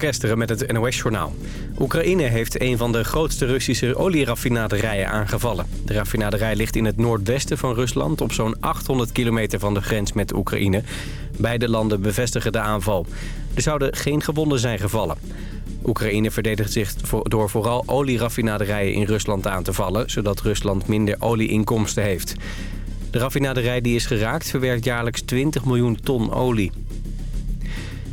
Kesteren met het NOS-journaal. Oekraïne heeft een van de grootste Russische olieraffinaderijen aangevallen. De raffinaderij ligt in het noordwesten van Rusland... op zo'n 800 kilometer van de grens met Oekraïne. Beide landen bevestigen de aanval. Er zouden geen gewonden zijn gevallen. Oekraïne verdedigt zich door vooral olieraffinaderijen in Rusland aan te vallen... zodat Rusland minder olieinkomsten heeft. De raffinaderij die is geraakt verwerkt jaarlijks 20 miljoen ton olie.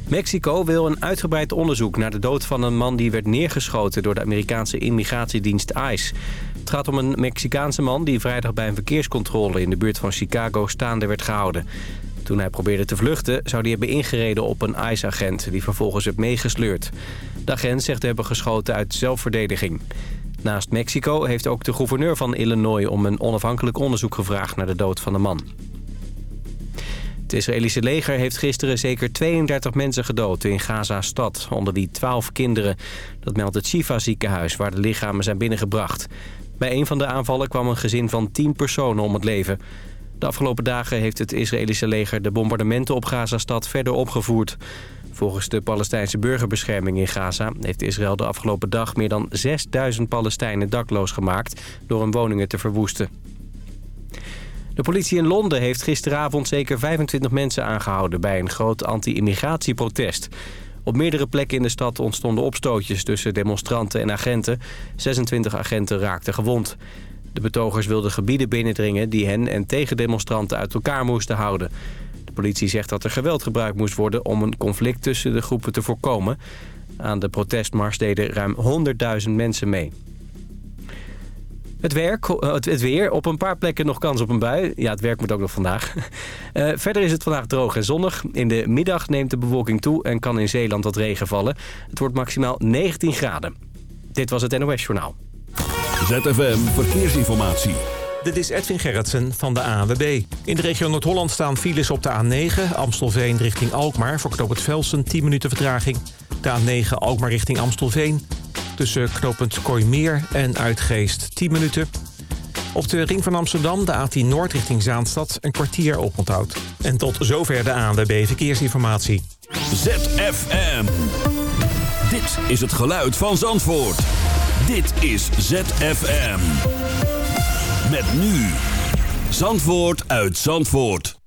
Mexico wil een uitgebreid onderzoek naar de dood van een man die werd neergeschoten door de Amerikaanse immigratiedienst ICE. Het gaat om een Mexicaanse man die vrijdag bij een verkeerscontrole in de buurt van Chicago staande werd gehouden. Toen hij probeerde te vluchten zou hij hebben ingereden op een ICE-agent die vervolgens werd meegesleurd. De agent zegt te hebben geschoten uit zelfverdediging. Naast Mexico heeft ook de gouverneur van Illinois om een onafhankelijk onderzoek gevraagd naar de dood van de man. Het Israëlische leger heeft gisteren zeker 32 mensen gedood in Gaza-stad, onder wie 12 kinderen. Dat meldt het Shifa ziekenhuis waar de lichamen zijn binnengebracht. Bij een van de aanvallen kwam een gezin van 10 personen om het leven. De afgelopen dagen heeft het Israëlische leger de bombardementen op Gaza-stad verder opgevoerd. Volgens de Palestijnse burgerbescherming in Gaza heeft Israël de afgelopen dag meer dan 6000 Palestijnen dakloos gemaakt door hun woningen te verwoesten. De politie in Londen heeft gisteravond zeker 25 mensen aangehouden... bij een groot anti-immigratieprotest. Op meerdere plekken in de stad ontstonden opstootjes tussen demonstranten en agenten. 26 agenten raakten gewond. De betogers wilden gebieden binnendringen die hen en tegendemonstranten uit elkaar moesten houden. De politie zegt dat er geweld gebruikt moest worden om een conflict tussen de groepen te voorkomen. Aan de protestmars deden ruim 100.000 mensen mee. Het, werk, eh, het, weer. Op een paar plekken nog kans op een bui. Ja, het werk moet ook nog vandaag. Uh, verder is het vandaag droog en zonnig. In de middag neemt de bewolking toe en kan in Zeeland wat regen vallen. Het wordt maximaal 19 graden. Dit was het NOS Journaal. ZFM Verkeersinformatie. Dit is Edwin Gerritsen van de ANWB. In de regio Noord-Holland staan files op de A9... Amstelveen richting Alkmaar voor knoop het Velsen 10 minuten vertraging. De A9 Alkmaar richting Amstelveen tussen knooppunt Kooimeer en Uitgeest 10 minuten. Op de ring van Amsterdam, de A10 Noord richting Zaanstad, een kwartier oponthoud. En tot zover de ANWB Verkeersinformatie. ZFM. Dit is het geluid van Zandvoort. Dit is ZFM. Met nu. Zandvoort uit Zandvoort.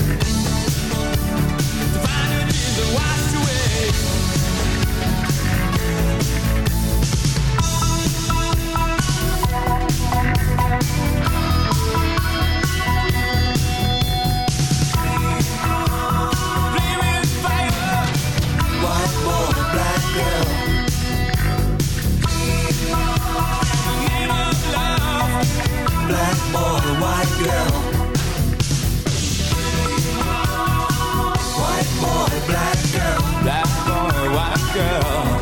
White boy, black girl. Black boy, white girl.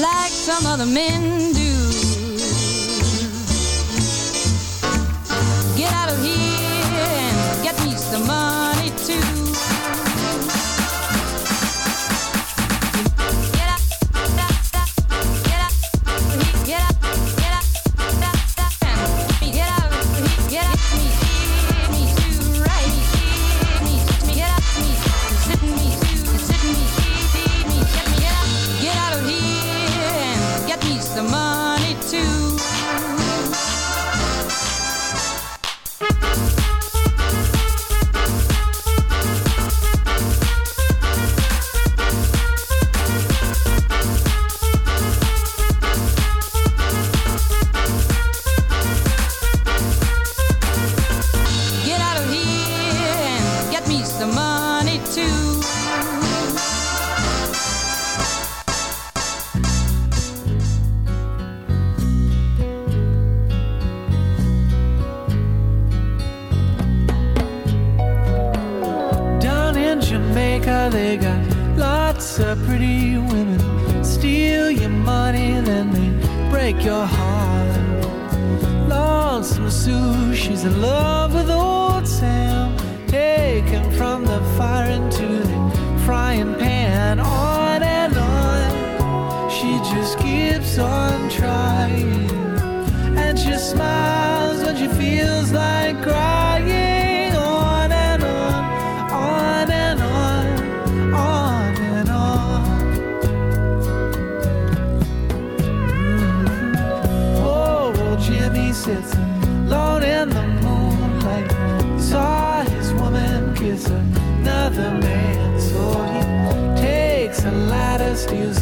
like some other men do. Get out of here.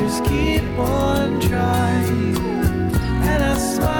just keep on trying. And I smile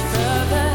further.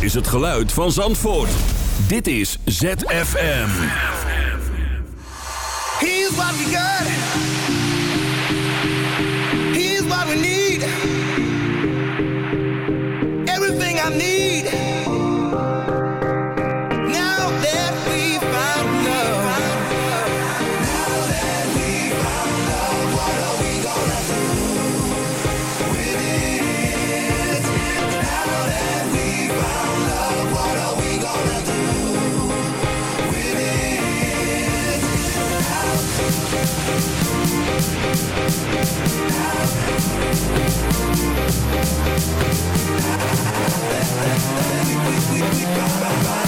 Is het geluid van Zandvoort. Dit is ZFM. Here's what we. We, we, we, we, we,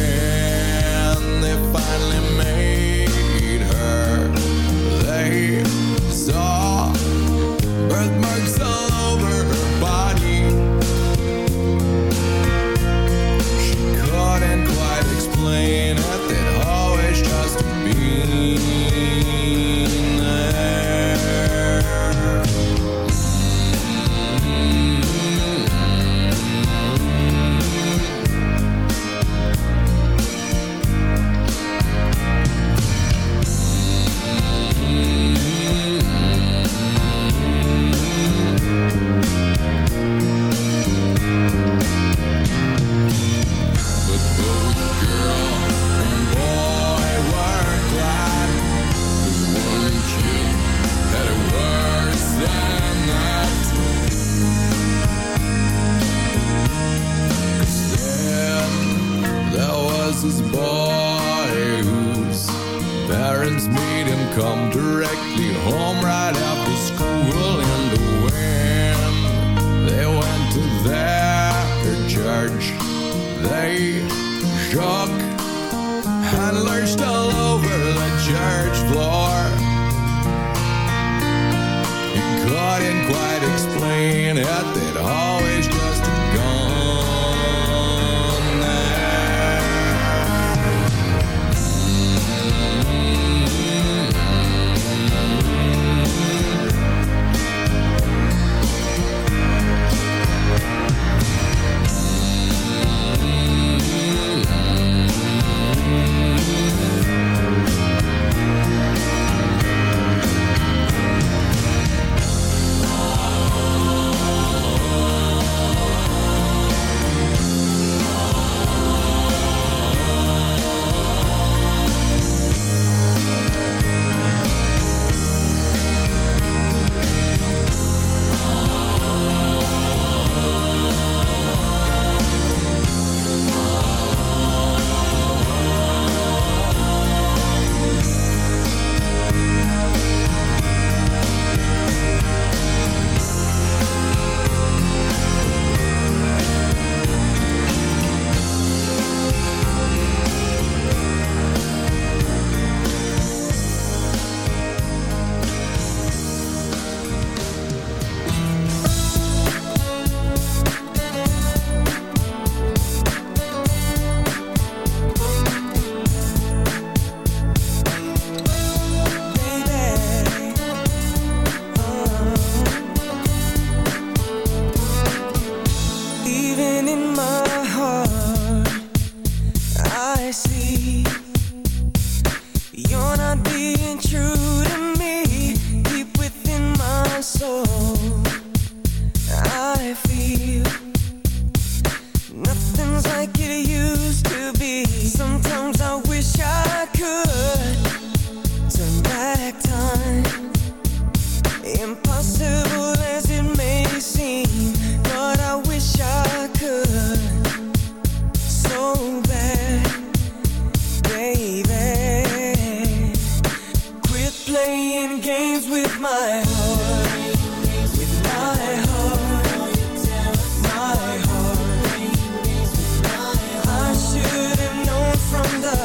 And they finally made her They saw birthmarks all over her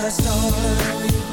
last time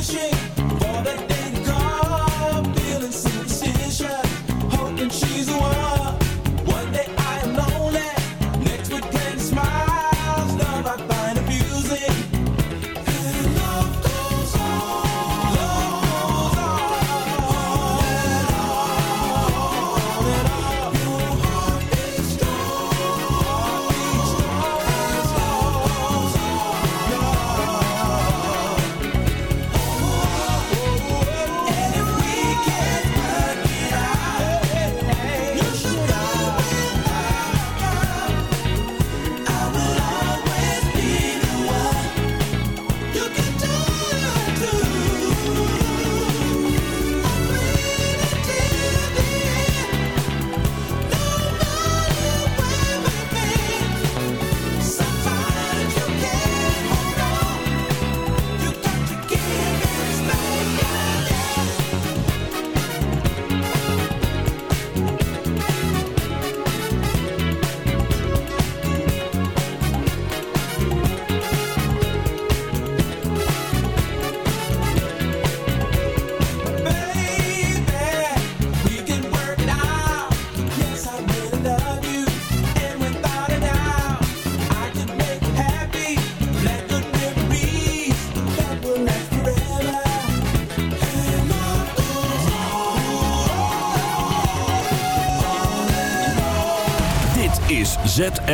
fishing.